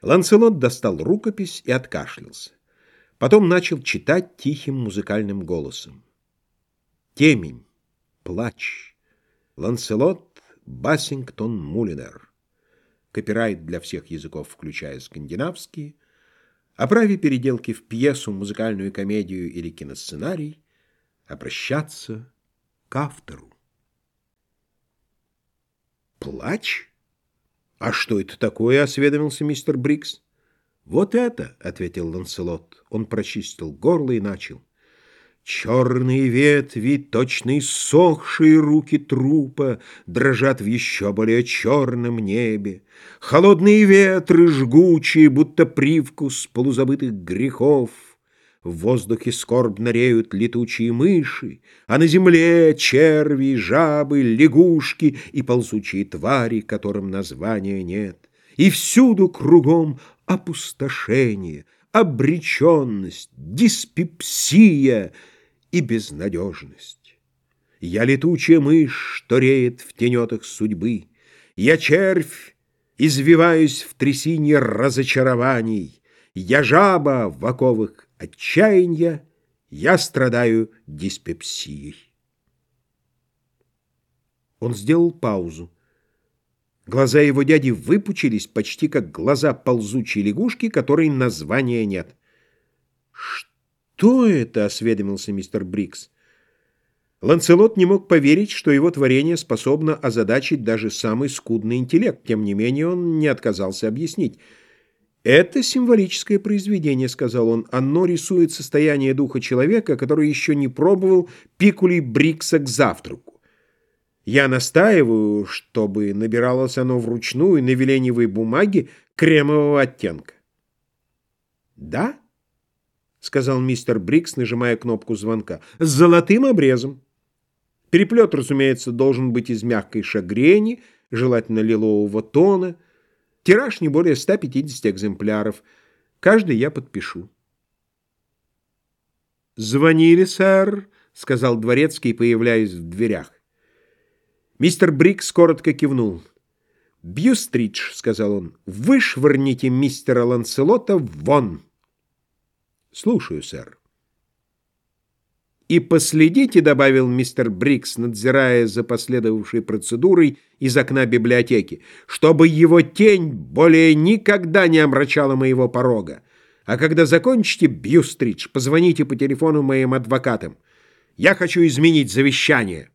Ланселот достал рукопись и откашлялся. Потом начал читать тихим музыкальным голосом. Темень, плач. Ланселот Бассингтон Мулинер. Копирайт для всех языков, включая скандинавские. О праве переделки в пьесу, музыкальную комедию или киносценарий. Обращаться к автору. Плач? «А что это такое?» — осведомился мистер Брикс. «Вот это!» — ответил Ланселот. Он прочистил горло и начал. Черные ветви, точно иссохшие руки трупа, Дрожат в еще более черном небе. Холодные ветры жгучие, будто привкус полузабытых грехов — в воздухе скорбно реют летучие мыши, А на земле черви, жабы, лягушки И ползучие твари, которым названия нет. И всюду кругом опустошение, Обреченность, диспепсия и безнадежность. Я летучая мышь, что реет в тенетах судьбы, Я червь, извиваюсь в трясине разочарований, Я жаба в оковах отчаяния я страдаю диспепсией. Он сделал паузу. Глаза его дяди выпучились почти как глаза ползучей лягушки, которой названия нет. «Что это?» — осведомился мистер Брикс. Ланцелот не мог поверить, что его творение способно озадачить даже самый скудный интеллект. Тем не менее он не отказался объяснить — «Это символическое произведение», — сказал он. «Оно рисует состояние духа человека, который еще не пробовал пикули Брикса к завтраку. Я настаиваю, чтобы набиралось оно вручную на веленевой бумаге кремового оттенка». «Да?» — сказал мистер Брикс, нажимая кнопку звонка. «С золотым обрезом. Переплет, разумеется, должен быть из мягкой шагрени, желательно лилового тона». Тираж не более 150 экземпляров. Каждый я подпишу. «Звонили, сэр», — сказал дворецкий, появляясь в дверях. Мистер Брикс коротко кивнул. «Бьюстридж», — сказал он, — «вышвырните мистера Ланселота вон». «Слушаю, сэр». «И последите», — добавил мистер Брикс, надзирая за последовавшей процедурой из окна библиотеки, «чтобы его тень более никогда не омрачала моего порога. А когда закончите, Бьюстридж, позвоните по телефону моим адвокатам. Я хочу изменить завещание».